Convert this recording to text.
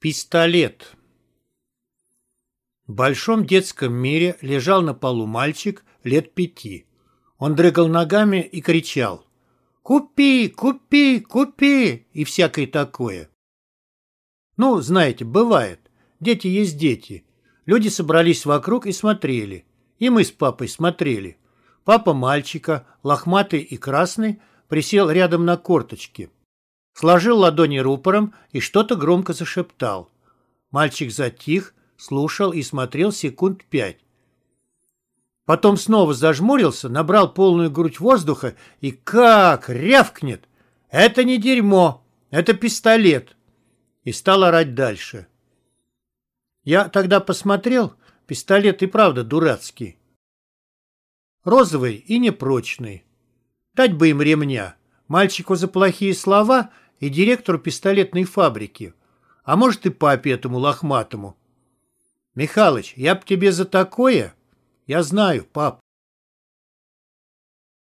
Пистолет. В большом детском мире лежал на полу мальчик лет пяти. Он дрыгал ногами и кричал «Купи, купи, купи!» и всякое такое. Ну, знаете, бывает. Дети есть дети. Люди собрались вокруг и смотрели. И мы с папой смотрели. Папа мальчика, лохматый и красный, присел рядом на корточки – сложил ладони рупором и что-то громко зашептал. Мальчик затих, слушал и смотрел секунд пять. Потом снова зажмурился, набрал полную грудь воздуха и как рявкнет. «Это не дерьмо, это пистолет!» И стал орать дальше. Я тогда посмотрел, пистолет и правда дурацкий. Розовый и непрочный. Дать бы им ремня. Мальчику за плохие слова и директору пистолетной фабрики, а может и папе этому лохматому. Михалыч, я б тебе за такое? Я знаю, пап.